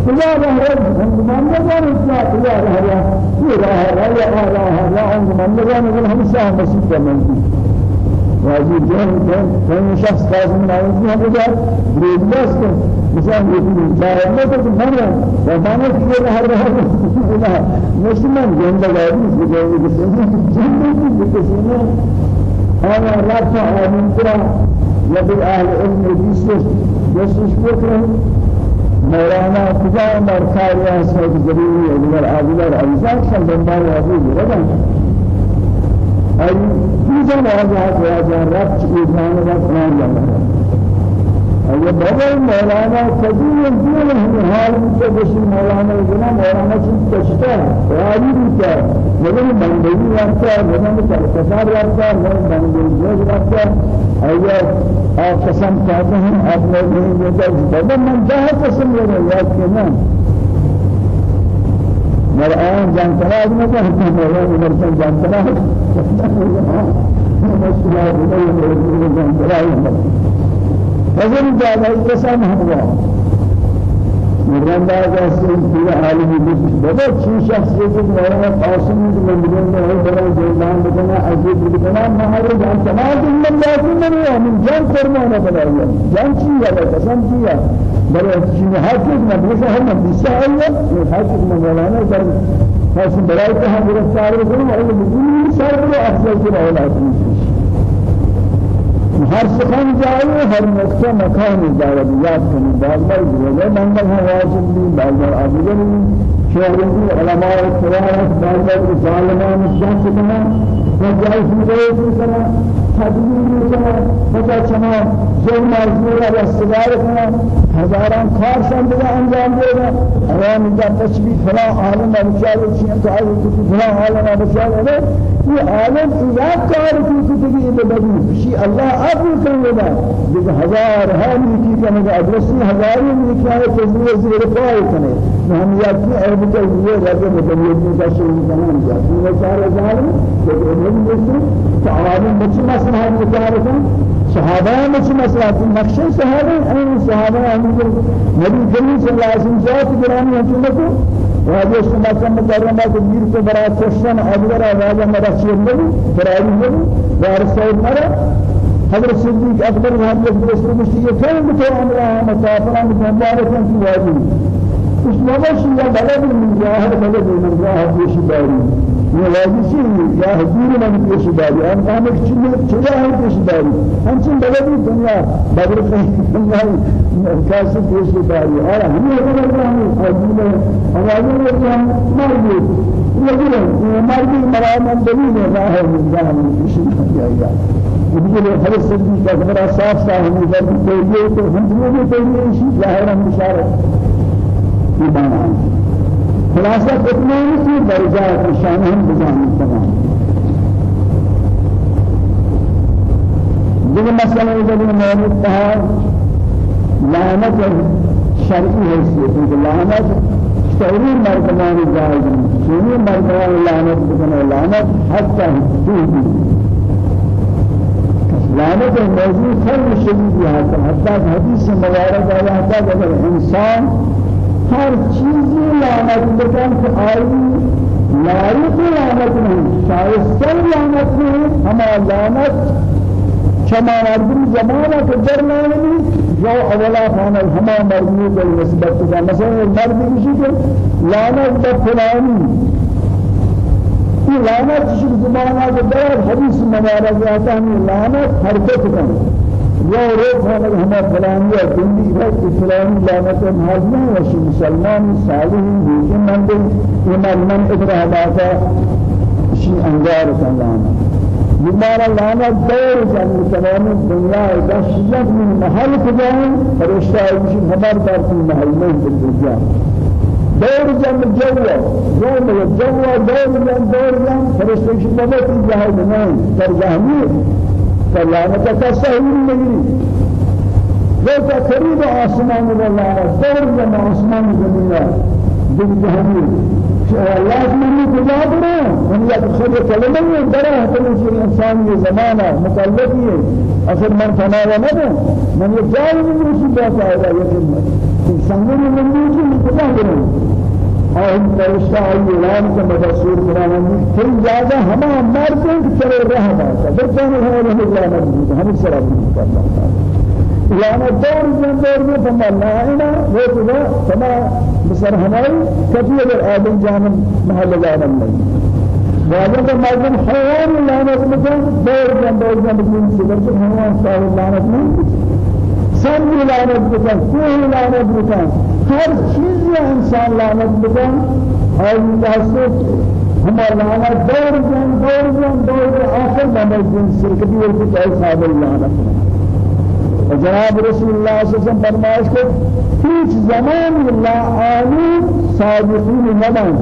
کجا راه بندگان کیا کجا راه یہ راه راه راه راه راه بندگان کو ہم سے مسجد کرنے کی واجی جن جن کوئی شخص لازم نہ ہے کہ ہم بریدس کو مثلا یہ چاہے نہ تو مرا زمانے کی راه راه مسلمان زندگی زندگی زندگی زندگی أنا رفع من ترى يبي أهل علم يجلس يسوس بكرة مولانا کجا؟ مر خیری است که ضروری اگر آدیگر ایزاد شن دنبال عزیز رجن ای بیزن آجا آجا رفت ایزان رفت نان جانا أي بابا مولانا كبير الدين هم حال متبش مولانا جنا مولانا شيء تشتا وعلي بيتا. بني رابطة مگر من كسار رابطة مگر من بني رابطة أي قسم نہیں یہ بابا من جہاں قسم لے رہے یاد کرنا مر آن جان تراج میں کہ ہم مولانا مر جان تراج مسئلہ ہے جان تراج فزن جاء القسم هو مرام بعد أسلم في عالم الجسم بدأ شيء شخص يجد مولانا قاسم من بدون ما هو بلا جيلان بدنا عزيز بدنا ما هو جان تمام من لازم من هو من جان فرمانا بلا جان شيء يا قسم شيء حاجة ما بس هم بيسأل حاجة من مولانا جان قاسم بلا كهم برسالة كلهم أول بدون سالة أفضل كلا ولا أفضل ہر سخن جائے ہر نقطہ مکان جائے یاد کریں بعض بار جو منگل ہے واجب بھی بعض بار ابدل شہری علماء قرآن بعض بار ظالمان شخص کنا وجای سوزای سوزنا تدبیر می‌کنه بچه شما ظلم مزدور را استدار کنه هزاران کار شان دیگه انجام بده الان اینجا تشبیه فلا عالم بچه‌ها چیه تو آیه تو فلان عالم بچه‌ها نه این عالم ایجاد کار کی تو دیگه این بدی شی الله قبول کنه بعد دیگه هزار همی که کنه ادرسی هزاری می‌کنه تدبیر زیر پای کنه ہم یاد کی عرب کے لیے رجب بدلیت کا شروع کرنا ہے یہ چار ظالم علم جیسے تعاون بچ مسئلہ متعارف صحابہ میں مسئلہ نقش صحابہ ہیں صحابہ ہم نبی کریم صلی اللہ علیہ وسلم ذات گرامی حکومت واجه شما کم مکرمه که گیر تو برای کشتن آدگر واجه مرا چیز نبی برای نبی وارث مرا حضرت صدیق اکبر حضرت رسول مشتی یہ کہیں بتو امرا مسافران مبارکان کی واجی اس نبش یا بلد من جاہر بلد من جاہر پیش داری یہ چی یا حضور من پیش داری ہم کام ایک چیز چلا ہے پیش داری ہم چن بلد دنیا بدر دنیا کیسے پیش داری اور ہم یہ خبر ہم حضور ہمارے لیے مرد لیکن مرد مرام دلیل ہے ظاہر من جاہر پیش داری يقول هل السبب كبر صاف صاف من ذلك توليه تو هم تلوه توليه شيء خلاصة كتنا نسي درجات شانهم بجانب تمام دیگر مسئلہ یہ جو موجود تھا لعنت شرعی حیثیت ہے لعنت شعوری مردمان جائز نہیں شعوری مردمان لعنت بکنے لعنت حتی حدود لعنت الموضوع خیلی شدید ہے حتی حدیث مبارک ہے اگر انسان ہر چیز لعنت بکن کہ آئی لائق لعنت نہیں شائستہ لعنت نہیں ہما لعنت شما مردم زمانہ کے در لعنی جو اولا خانا ہما مردمی کے نسبت مثلا مرد کسی کے لعنت بفلانی في لعنت شر زمانہ کے دور حدیث مبارک آتا ہے لعنت حرکت کرنے یا روح ہمیں ہمیں فلانی یا دنی ہے فلانی لعنت ہے وشی مسلمان صالح لیکن من دل ایمان من ادرا باتا شی انگار کا لعنت بمارا لعنت دور جن تمام دنیا دشیت من محل کجائیں فرشتہ خبر دار کی محل میں بالدنیا دور جنب جوا يوم الجوا دور جنب دور جنب فرشتي شبابة في جهاد فلانة تسهل نجري لو تقريب آسمان الله دور جنب آسمان الدنيا دين جهنم لازم من تجابره من يدخل كلمة درا كل شيء إنسان زمانه مكلفه أخر من تناول منه من يجعل من رسول الله يكلم سنگین مندوشی مکتب کریں اور فرشتہ اعلان کا مدسور کرانا پھر زیادہ ہم ہیں کہ چلے رہا بات پھر کون ہے۔ ہمیں اعلان ہم طرح نہیں کرتا اعلان دور جن دور میں فما لائنا وہ تو فما بسر ہماری کبھی اگر آدم جان محل جانم نہیں۔ واجب کا مردم حیوان لعنت مکن۔ دور جن دور جن بدون سبب حیوان صاحب لعنت نہیں۔ سن لعنت بکن کوه لعنت بکن هر چیزی انسان لعنت بکن اور متاسف ہم لعنت دور جن دور جن دور آخر بمر جن سرکتی ورکی چاہے صاحب لعنت جناب رسول الله صلى الله عليه وسلم فرمائش کو هیچ زمان لا آمین صادقین نبان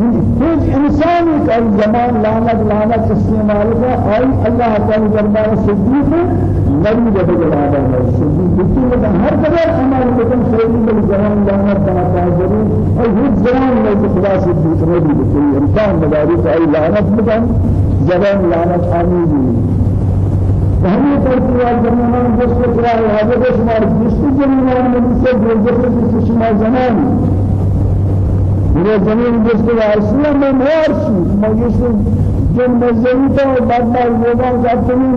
هیچ انسانی کا زمان لعنت لعنت استعمال کا آئی اللہ تعالی دربار صدیق نبی دے جواب ہے صدیق کی ہر قدر عمل بکن خیری بل زمان لعنت بنا تاجری اور هیچ زمان میں خدا صدیق نبی دے انسان مداری کا لعنت بکن زمان لعنت آمین فهمي ترتيب زمان جس كرا هذا بس مار جس زمان من سب جس جس ما من زمان جس كرا أصلا ما مارش ما جس جن مزيد تو بعد ما يوم جاتني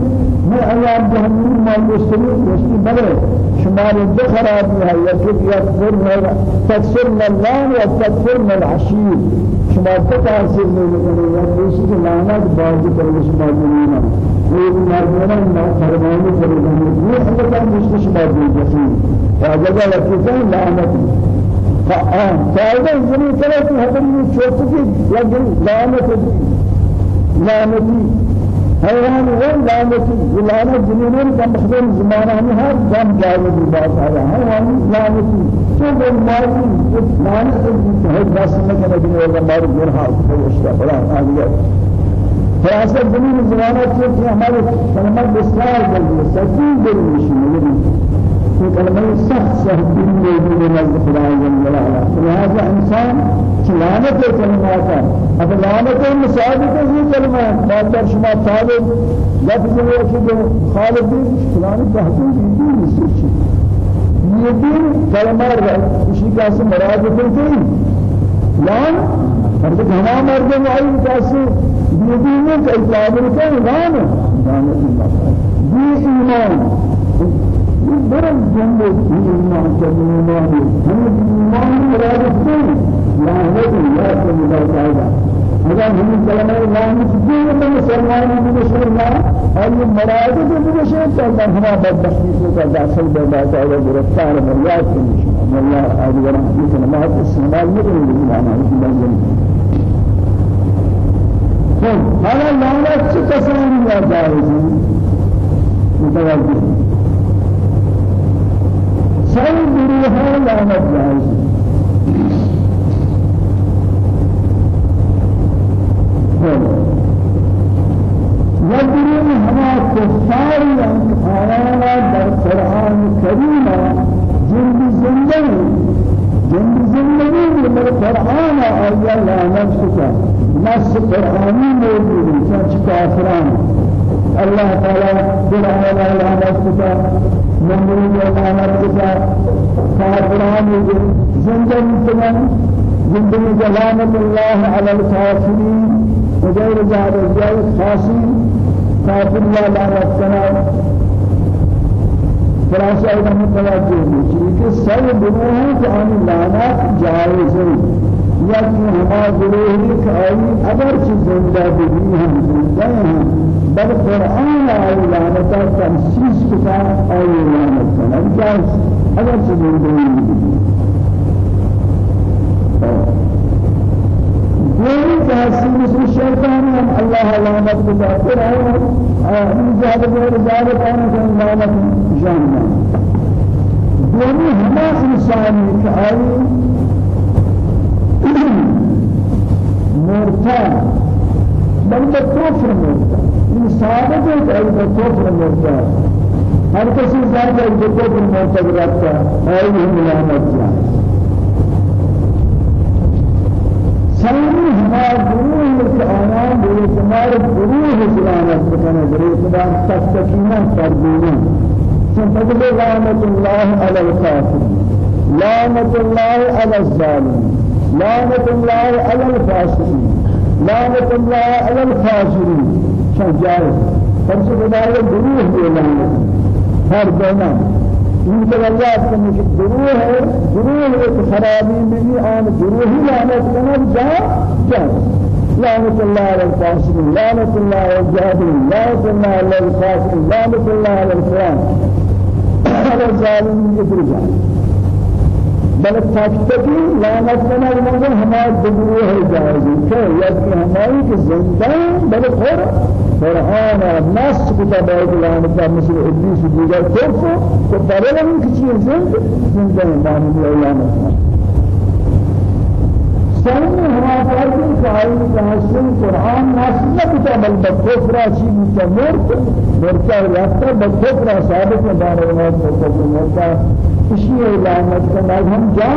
ما أيام جهنم ما يسمي يسمي بره شمال الدخرات ہے یا کہ یکفر تکفر الله وتكفر العشير شما تکاسر میں یا دوسری لعنت باز پر شما دنیا یہ مردان ما فرمانے پر یہ حقیقت مش شما دی فاجا لكن لعنت فآن فائدہ زمین کرے کہ حضرت چھوٹی لگن لعنت لعنتی حیوان و لعنتی لعنت جنین کا مخدم زمانہ میں ہر دم جائے دی بات ہے حیوان لعنتی تو وہ ماضی لعنت ہے بس میں کہ نہیں ہمارے گرہا کو اشتہ بڑا آ گیا فاسد زمین زمانہ کہ ہمارے کلمہ بسیار بل سکین دل مشین في كلمة سخت سخت دين من خدا جل وعلا لهذا كلامة كلمات أبو لامة مساعدة في كلمات ما در شما طالب لفظ وكيد خالد كلام بحثون دين نسيش یہ دین کلمہ اسی کا سے مراد ہے کہ ہر تو ہمارا مرد وائی کا سے یہ دین کا اطلاع ہے لأن لأن ایمان برم جنب ایمان جنبانی ہم ایمان مراد سے لا ہے یا تو مدار اگر ہم کلمہ لا مسجد مسلمان بھی مسلمان اور یہ مراد کو کا داخل بنا ہے گرفتار مریاد کی نشان اللہ عز و جل کلمات استعمال نہیں کریں معنی ہے بنجن خب حالا لعنت چه کسانی یا جایزی متوجه. سن گروه لعنت جائز وگروه ہما کفاری آیانا در قرآن کریم جند زندگی جند زندگی در قرآن آیا لعنت کتا نص قرآنی موجود ہے چنچ کافران آیا لعنت کتا من يتعامل بك كافران زندن تمام زندن جلالة الله على الكافرين وغير ذلك جاي خاصي كافر لا لا ربنا خلاصة إذا متوجه بشيء سر بنوه كأن لعنات جائز یا کہ ہمارا ضروری کہ آئی اگر چیز زندہ بھی ہم زندہ ہیں بل قرآن آئی لعنتا تنسیس کتا آئی لعنت کنا جائز اگر چیز زندہ بھی دوری تحصیل مثل الشیطان ہم اللہ لعنت کتا پھر آئی ہم زیادہ غیر زیادہ کانا کہ لعنت جاننا دوری ہما انسانی کہ آئی مرتد بل بكفر مرتد من ہے کہ بكفر مرتد ہر کسی ذات ہے بكفر مرتد رکھتا ہے یہ ملامت جائے سلام ہمارا گروہ کے آیان بے شمار گروہ سلامت بکنے بے شمار تستقیمہ تربینا فضل لعنت الله على الكافرين لعنت الله على الظالمين لعنة الله على الفاسقين. لعنة الله على جائز فرش خدای گروه ہے لعنت ہر دونا إن کے اللہ کے مجھے گروه ہے گروه ایک خرابی میں آن گروه ہی لعنت کرنا جا جا. لعنة الله على الفاسقين لعنة الله على الجاهلين لعنة الله على الفاسقين لعنة الله على الفلان على الظالمين يدرجان بل تاکتکی لعنت من المنزل ہمارے دبرو ہے جائز ہے یا کہ ہماری کہ زندہ بل خور قرآن نص كتاب القرآن كتاب مثل إبليس دیگر كفر كفر لهم كتير زند؟ زند ما من الأيام سامنے ہمارا فرض قائم تحسن قرآن ناصل کتاب البکفر شی مستمر مرتا راستا بکفر ثابت دار اور بکفر مرتا اسی علامت کا ہم جا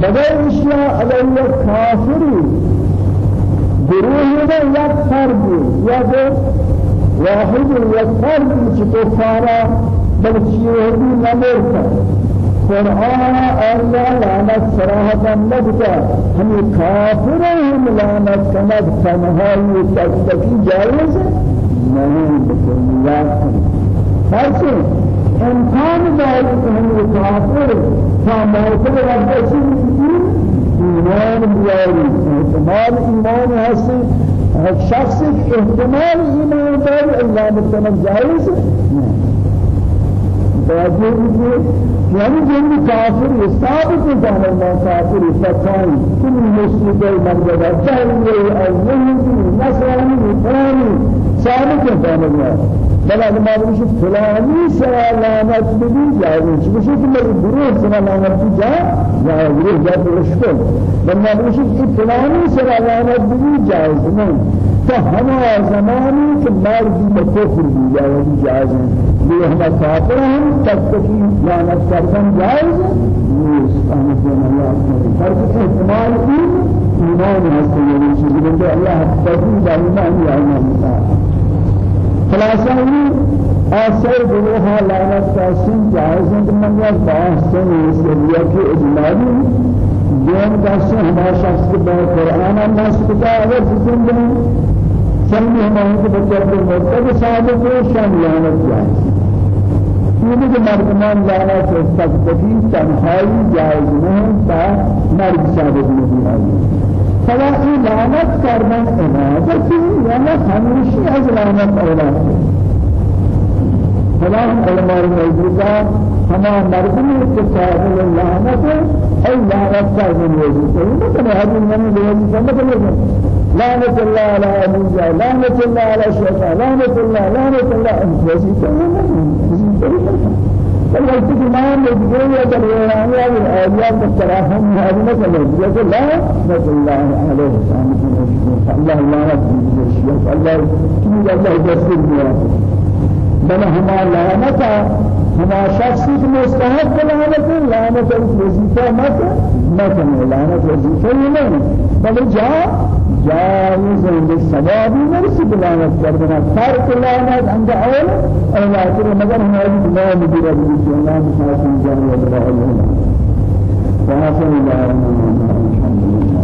بغیر اشیاء علیہ کافری. گروه میں یک فرد یا واحد یک فرد چھ کفارا بلکہ یہ بھی نہ مرتا قرآن الله لعنت صراحة نبتا هم كافر هم لعنت كمد تنهاي تكتكي جائز نہیں بکلیات فرسے امکان داری کہ ہم کافر فاموت رب اسم ایمان بیاری. احتمال ایمان حسن شخص احتمال ایمان داری اللہ بکنم نہیں توجه دیجیے یعنی جن کافر ثابت ہے اللہ کافر فتان کل مسلم مرد جاہلی اور یہودی نصرانی فلانی ثابت ہے اللہ بل اگر معلوم شد فلانی سلامت بدی جائز ہے شو کہ میری گروہ سلامت جا یا گروہ جا رشتہ بل معلوم شد فلانی سلامت بدی جائز نہیں تو ہمارا زمانی کہ مرد بکفر بھی جائز ہے یہ ہم کافر ہیں تب تک لعنت نیست احمد بن اللہ فرق احتمال ایمان ہستے یہ چیز بندے اللہ تبین دائما متا خلاصہ یہ آثر گروہ لعنت کا سن جائز ہے کہ من یہ بحث سے لیے کہ اجمالی دین کا سن ہمارا شخص کے بعد قرآن الناس کتا اگر زندگی سمجھ ہمارے کو بچہ کو مرتب صادق ہے شان لعنت جائز یہ کہ مردمان لانا سے سکتی تنہائی جائز نہیں تا مرد نہیں آئی فلا لعنت کردن عبادتی یا ہمیشی از لعنت أولاد فلا علماء موجودہ ہما مردمی کے قابل لعنت ای لعنت کردن موجود ہے مثلا حدیث میں لعنت کردن لعنة الله على أبو جهل الله على الشيطان لعنة الله لعنة الله. أنت فالوقت ما مجبور يدل يعني الآيات التراهم هذه مثلا يقول لا نسأل الله عليه الله لا نسأل الله كم الله يجسد بل هما لعنة هما شخصي مستحق لعنة لعنة الوظيفة متى متى لعنة الوظيفة نہیں بل جاء جائز بالسبب نرسي بلانت كردنا فرق لعنت عند أول أو لكن مگر هذه بلا مدير بيجي الله مسافر جاني الله وحسن الله الحمد لله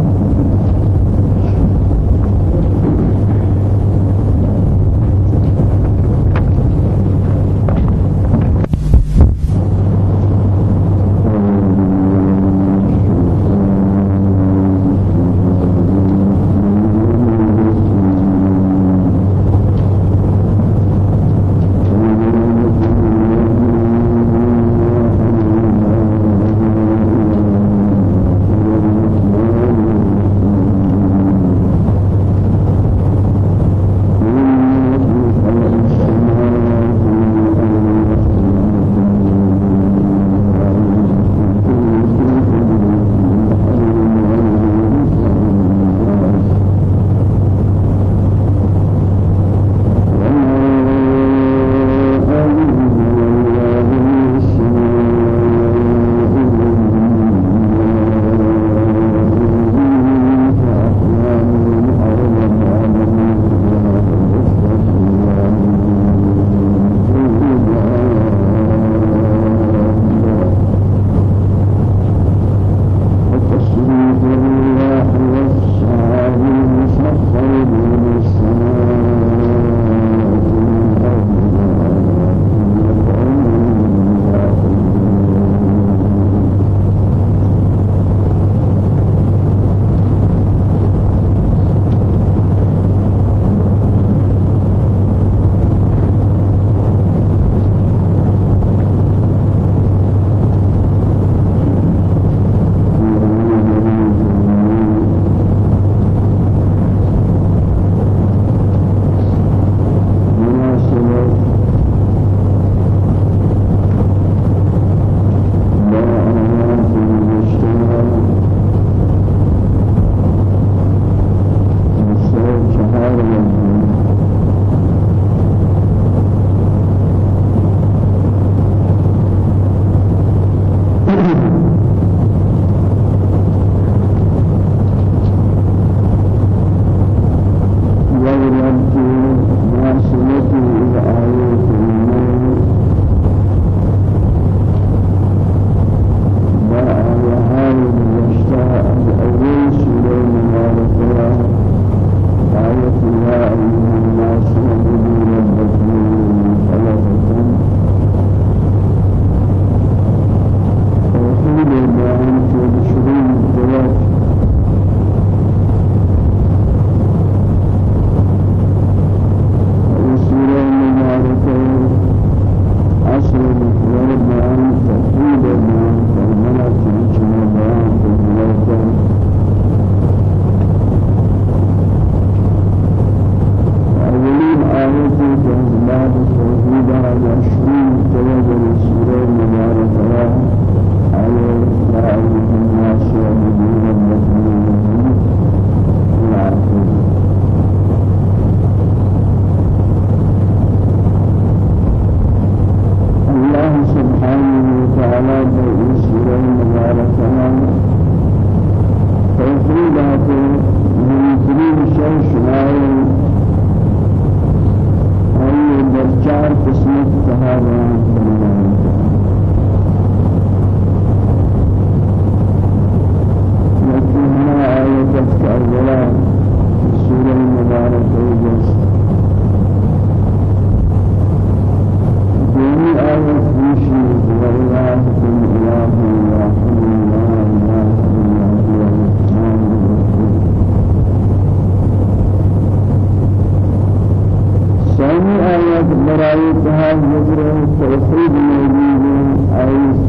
آيات برای تها ذکر توحید موجود آیت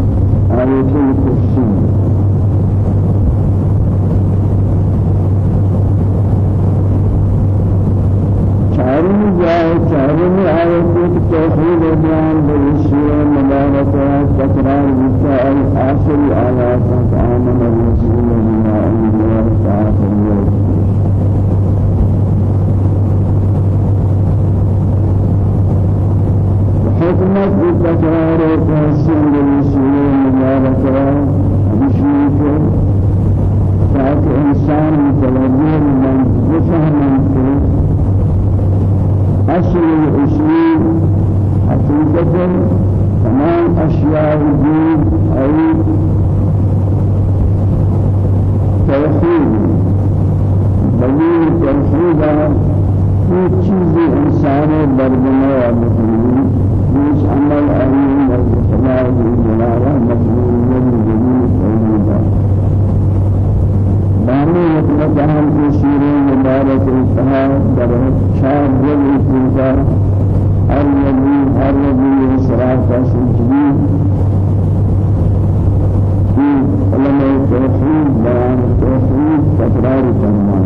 آیت الکرسی چارمی جائے چارمی آیت توحید بیان بریشی مبارکہ تکرار بکا آخری آیات آمن الرسول بما أنزل تعالى حكمت بتكرار تحسين للرسول المباركة بشيك تاكي إنسان متوجه من يفهم في أصل الأصول حقيقة تمام أشياء الدين أي توحيد دليل توحيد في چیز انسان بردمه و مسلمین مش عمل أمين والخلاء بالجلالة مجنون جميع سيدا بامي مطلق أهم في سورة مبارك الفها در شاب هر نبي هر نبي صلاة سجدي في علماء التوحيد بيان التوحيد تكرار تمام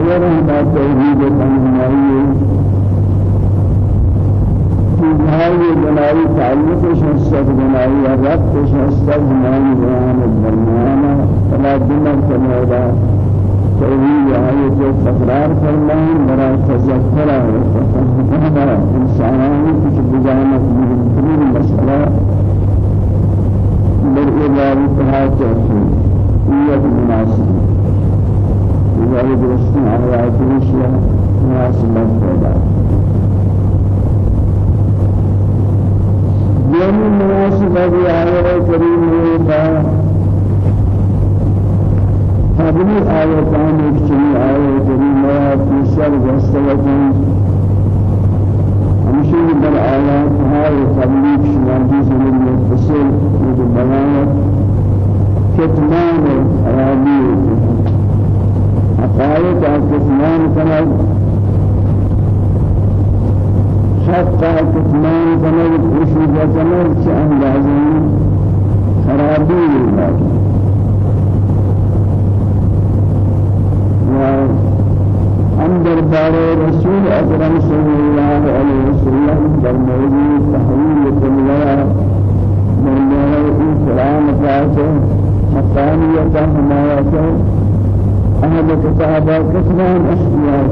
محور ما الأنبياء في هذه بنائی تعلق شخصیت بنائی رب شخصیت بنائی بیان الدرمیانا فلا دمر کمیدا توحید آیت تقرار فرمائیں برا تذکرہ وتفهمنا انسانانی کچھ بجانت من مسئلہ بالإضافة تهاجر هي المناسبة وهي درستن آيات الشيء مناسبة پیدا یعنی مناسبة آيات كريمة هذه آياتان اكتني آيات كريمة في سر جستوتين همشي بل آيات هاي تبليغ شمالي زمن متصل بيان كتمان أرابي حقائق كتمان كمال حتى كتمان كمال وشوج كمال شأندازين خرابي وعن دربار رسول أكرم صلى الله عليه وسلم در موجود أحد الصحابة كسرى الأشياء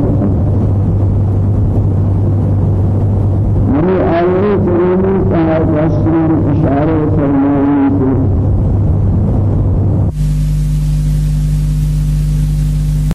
من آيات كريمة صحابة أشعار فرمانية